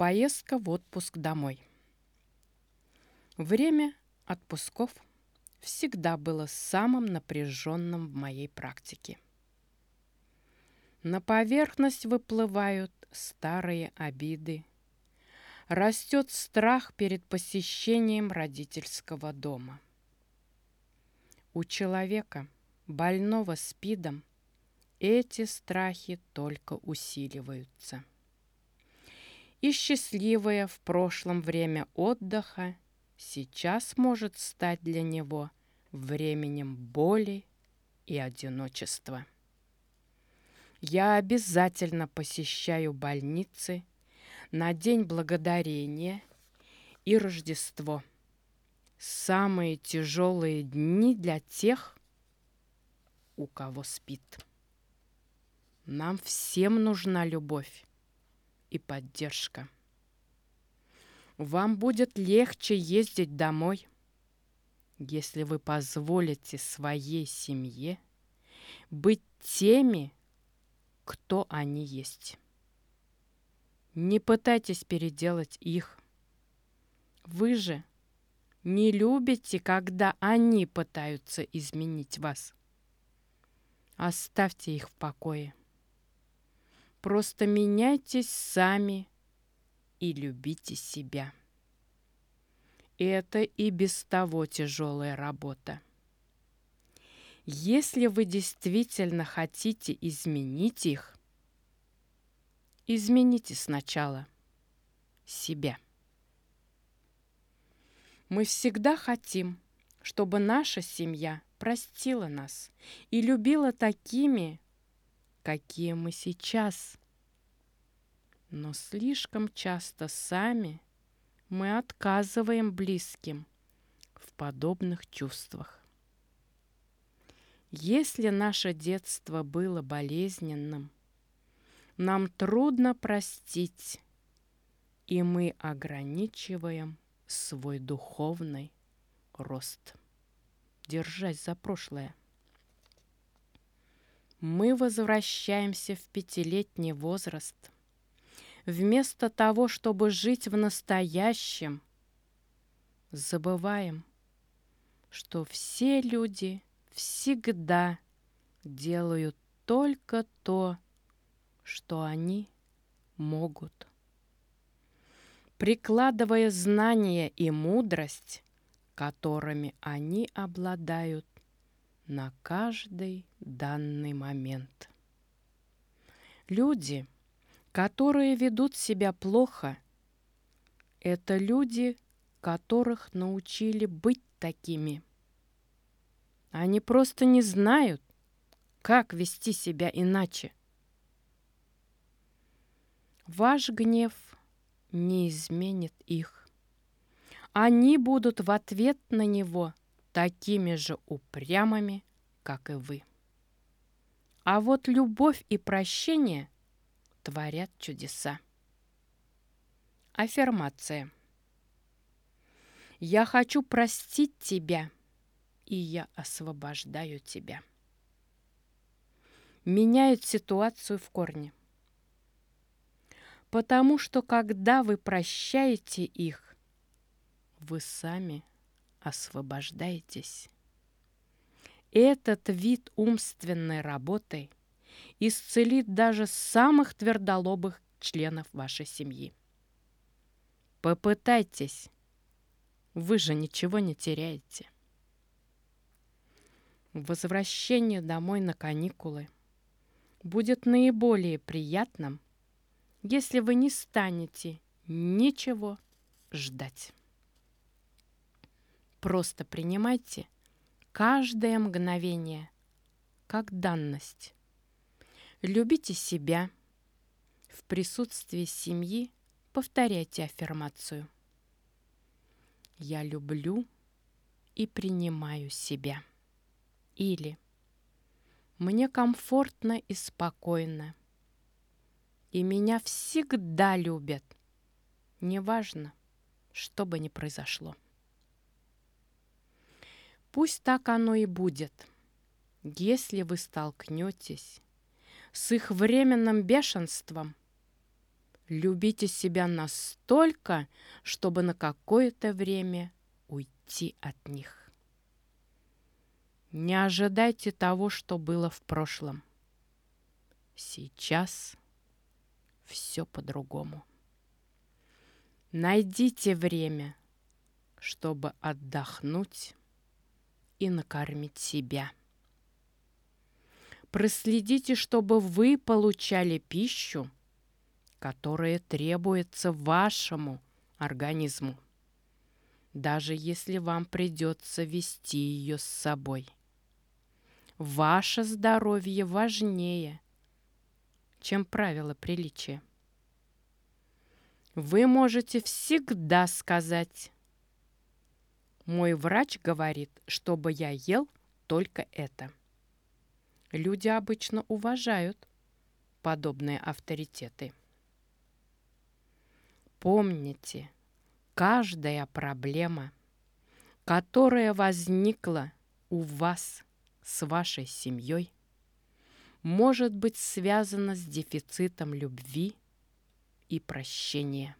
Поездка в отпуск домой. Время отпусков всегда было самым напряженным в моей практике. На поверхность выплывают старые обиды. Растет страх перед посещением родительского дома. У человека, больного СПИДом, эти страхи только усиливаются и счастливое в прошлом время отдыха сейчас может стать для него временем боли и одиночества. Я обязательно посещаю больницы на День Благодарения и Рождество. Самые тяжелые дни для тех, у кого спит. Нам всем нужна любовь и поддержка. Вам будет легче ездить домой, если вы позволите своей семье быть теми, кто они есть. Не пытайтесь переделать их. Вы же не любите, когда они пытаются изменить вас. Оставьте их в покое. Просто меняйтесь сами и любите себя. Это и без того тяжелая работа. Если вы действительно хотите изменить их, измените сначала себя. Мы всегда хотим, чтобы наша семья простила нас и любила такими, какие мы сейчас. Но слишком часто сами мы отказываем близким в подобных чувствах. Если наше детство было болезненным, нам трудно простить, и мы ограничиваем свой духовный рост. Держась за прошлое мы возвращаемся в пятилетний возраст. Вместо того, чтобы жить в настоящем, забываем, что все люди всегда делают только то, что они могут. Прикладывая знания и мудрость, которыми они обладают, на каждый данный момент. Люди, которые ведут себя плохо, это люди, которых научили быть такими. Они просто не знают, как вести себя иначе. Ваш гнев не изменит их. Они будут в ответ на него такими же упрямыми, как и вы. А вот любовь и прощение творят чудеса. Аффирмация. Я хочу простить тебя, и я освобождаю тебя. Меняют ситуацию в корне. Потому что когда вы прощаете их, вы сами освобождаетесь. Этот вид умственной работы исцелит даже самых твердолобых членов вашей семьи. Попытайтесь. Вы же ничего не теряете. Возвращение домой на каникулы будет наиболее приятным, если вы не станете ничего ждать. Просто принимайте каждое мгновение как данность. Любите себя. В присутствии семьи повторяйте аффирмацию. Я люблю и принимаю себя. Или мне комфортно и спокойно. И меня всегда любят. Неважно, что бы ни произошло. Пусть так оно и будет. Если вы столкнетесь с их временным бешенством, Любите себя настолько, чтобы на какое-то время уйти от них. Не ожидайте того, что было в прошлом. Сейчас все по-другому. Найдите время, чтобы отдохнуть и накормить себя. Проследите, чтобы вы получали пищу, которая требуется вашему организму, даже если вам придется вести ее с собой. Ваше здоровье важнее, чем правила приличия. Вы можете всегда сказать «Мой врач говорит, чтобы я ел только это». Люди обычно уважают подобные авторитеты. Помните, каждая проблема, которая возникла у вас с вашей семьей, может быть связана с дефицитом любви и прощения.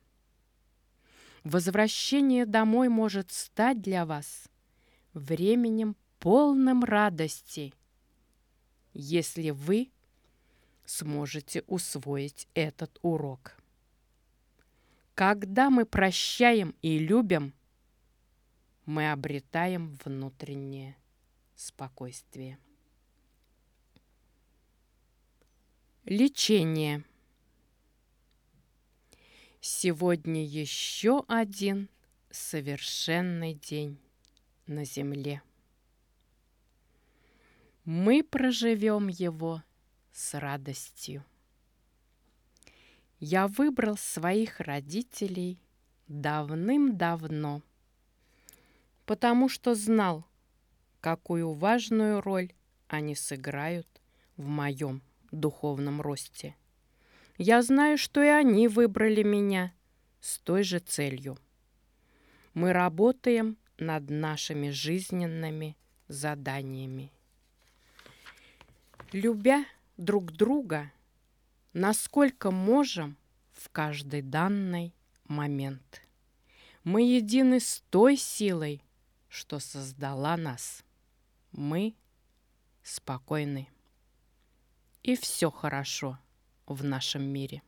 Возвращение домой может стать для вас временем полным радости, если вы сможете усвоить этот урок. Когда мы прощаем и любим, мы обретаем внутреннее спокойствие. Лечение. Сегодня еще один совершенный день на земле. Мы проживем его с радостью. Я выбрал своих родителей давным-давно, потому что знал, какую важную роль они сыграют в моем духовном росте. Я знаю, что и они выбрали меня с той же целью. Мы работаем над нашими жизненными заданиями. Любя друг друга – насколько можем в каждый данный момент. Мы едины с той силой, что создала нас. Мы спокойны. И все хорошо в нашем мире.